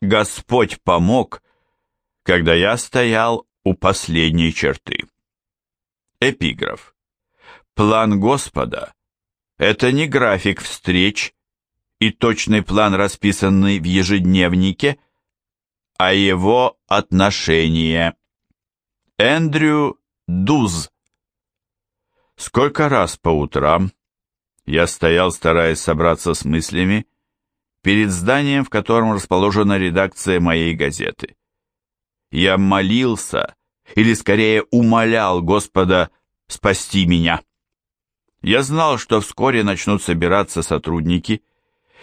Господь помог, когда я стоял у последней черты. Эпиграф. План Господа – это не график встреч и точный план, расписанный в ежедневнике, а его отношение. Эндрю Дуз. Сколько раз по утрам я стоял, стараясь собраться с мыслями, перед зданием, в котором расположена редакция моей газеты. Я молился, или скорее умолял Господа спасти меня. Я знал, что вскоре начнут собираться сотрудники,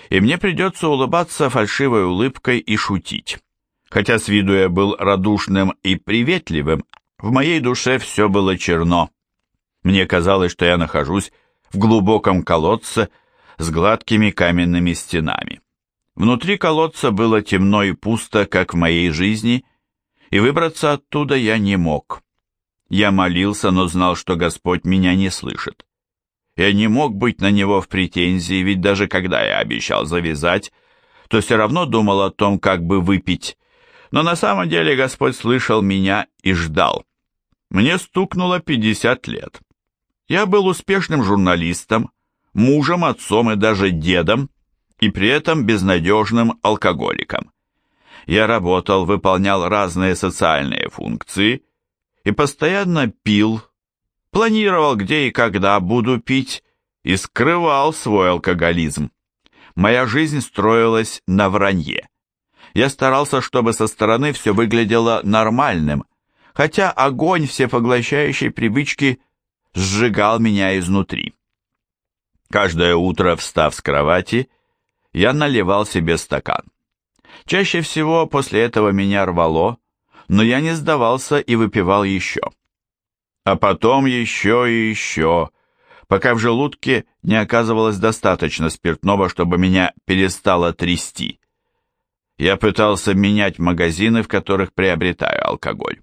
и мне придется улыбаться фальшивой улыбкой и шутить. Хотя с виду я был радушным и приветливым, в моей душе все было черно. Мне казалось, что я нахожусь в глубоком колодце с гладкими каменными стенами. Внутри колодца было темно и пусто, как в моей жизни, и выбраться оттуда я не мог. Я молился, но знал, что Господь меня не слышит. Я не мог быть на него в претензии, ведь даже когда я обещал завязать, то все равно думал о том, как бы выпить. Но на самом деле Господь слышал меня и ждал. Мне стукнуло 50 лет. Я был успешным журналистом, мужем, отцом и даже дедом, и при этом безнадежным алкоголиком. Я работал, выполнял разные социальные функции и постоянно пил, планировал, где и когда буду пить, и скрывал свой алкоголизм. Моя жизнь строилась на вранье. Я старался, чтобы со стороны все выглядело нормальным, хотя огонь всепоглощающей привычки сжигал меня изнутри. Каждое утро, встав с кровати, я наливал себе стакан. Чаще всего после этого меня рвало, но я не сдавался и выпивал еще. А потом еще и еще, пока в желудке не оказывалось достаточно спиртного, чтобы меня перестало трясти. Я пытался менять магазины, в которых приобретаю алкоголь.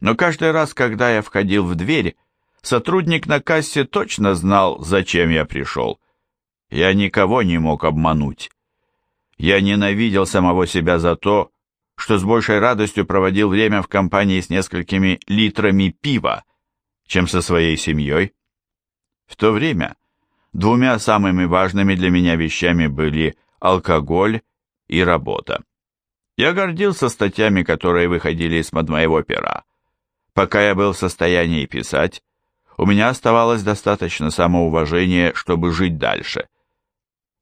Но каждый раз, когда я входил в дверь, сотрудник на кассе точно знал, зачем я пришел. Я никого не мог обмануть. Я ненавидел самого себя за то, что с большей радостью проводил время в компании с несколькими литрами пива, чем со своей семьей. В то время двумя самыми важными для меня вещами были алкоголь и работа. Я гордился статьями, которые выходили из-под моего пера. Пока я был в состоянии писать, у меня оставалось достаточно самоуважения, чтобы жить дальше.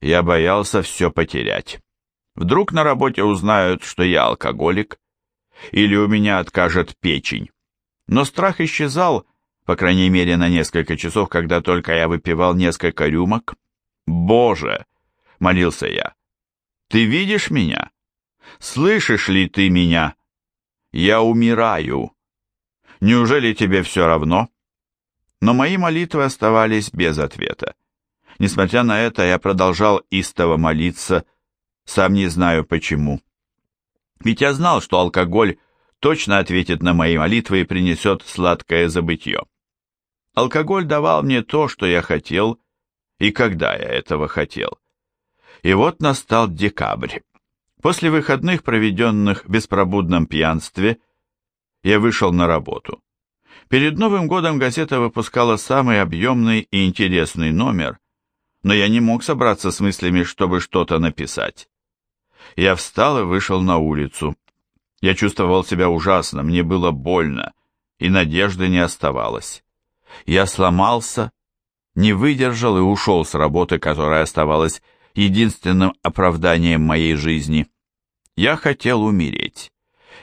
Я боялся все потерять. Вдруг на работе узнают, что я алкоголик, или у меня откажет печень. Но страх исчезал, по крайней мере, на несколько часов, когда только я выпивал несколько рюмок. «Боже!» — молился я. «Ты видишь меня? Слышишь ли ты меня? Я умираю. Неужели тебе все равно?» Но мои молитвы оставались без ответа. Несмотря на это, я продолжал истово молиться, сам не знаю почему. Ведь я знал, что алкоголь точно ответит на мои молитвы и принесет сладкое забытье. Алкоголь давал мне то, что я хотел, и когда я этого хотел. И вот настал декабрь. После выходных, проведенных в беспробудном пьянстве, я вышел на работу. Перед Новым годом газета выпускала самый объемный и интересный номер, но я не мог собраться с мыслями, чтобы что-то написать. Я встал и вышел на улицу. Я чувствовал себя ужасно, мне было больно, и надежды не оставалось. Я сломался, не выдержал и ушел с работы, которая оставалась единственным оправданием моей жизни. Я хотел умереть.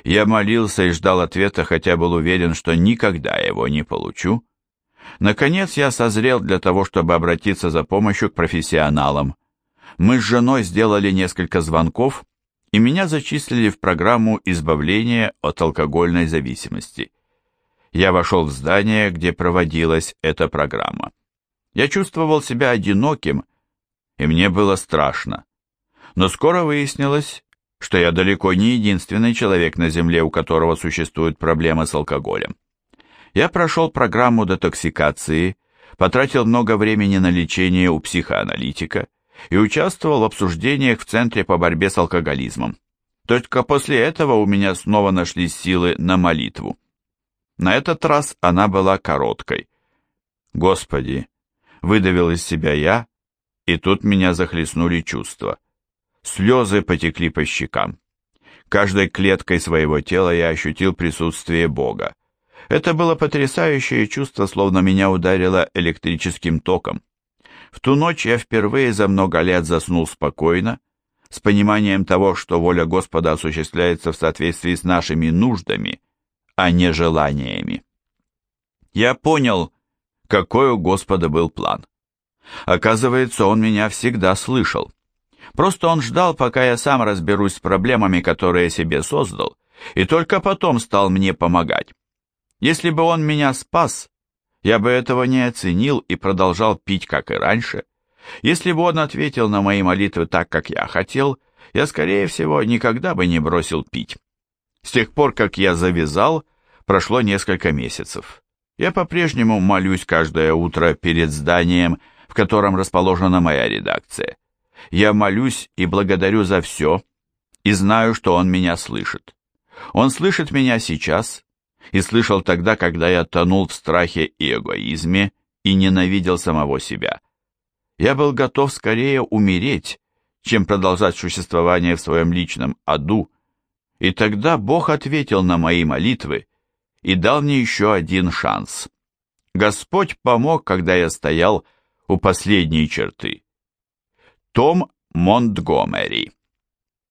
Я молился и ждал ответа, хотя был уверен, что никогда его не получу. Наконец я созрел для того, чтобы обратиться за помощью к профессионалам. Мы с женой сделали несколько звонков, и меня зачислили в программу избавления от алкогольной зависимости. Я вошел в здание, где проводилась эта программа. Я чувствовал себя одиноким, и мне было страшно. Но скоро выяснилось, что я далеко не единственный человек на Земле, у которого существует проблема с алкоголем. Я прошел программу детоксикации, потратил много времени на лечение у психоаналитика и участвовал в обсуждениях в Центре по борьбе с алкоголизмом. Только после этого у меня снова нашлись силы на молитву. На этот раз она была короткой. «Господи!» — выдавил из себя я, и тут меня захлестнули чувства. Слезы потекли по щекам. Каждой клеткой своего тела я ощутил присутствие Бога. Это было потрясающее чувство, словно меня ударило электрическим током. В ту ночь я впервые за много лет заснул спокойно, с пониманием того, что воля Господа осуществляется в соответствии с нашими нуждами, а не желаниями. Я понял, какой у Господа был план. Оказывается, Он меня всегда слышал. Просто Он ждал, пока я сам разберусь с проблемами, которые себе создал, и только потом стал мне помогать. Если бы Он меня спас, я бы этого не оценил и продолжал пить, как и раньше. Если бы он ответил на мои молитвы так, как я хотел, я, скорее всего, никогда бы не бросил пить. С тех пор, как я завязал, прошло несколько месяцев. Я по-прежнему молюсь каждое утро перед зданием, в котором расположена моя редакция. Я молюсь и благодарю за все, и знаю, что он меня слышит. Он слышит меня сейчас и слышал тогда, когда я тонул в страхе и эгоизме и ненавидел самого себя. Я был готов скорее умереть, чем продолжать существование в своем личном аду, и тогда Бог ответил на мои молитвы и дал мне еще один шанс. Господь помог, когда я стоял у последней черты. Том Монтгомери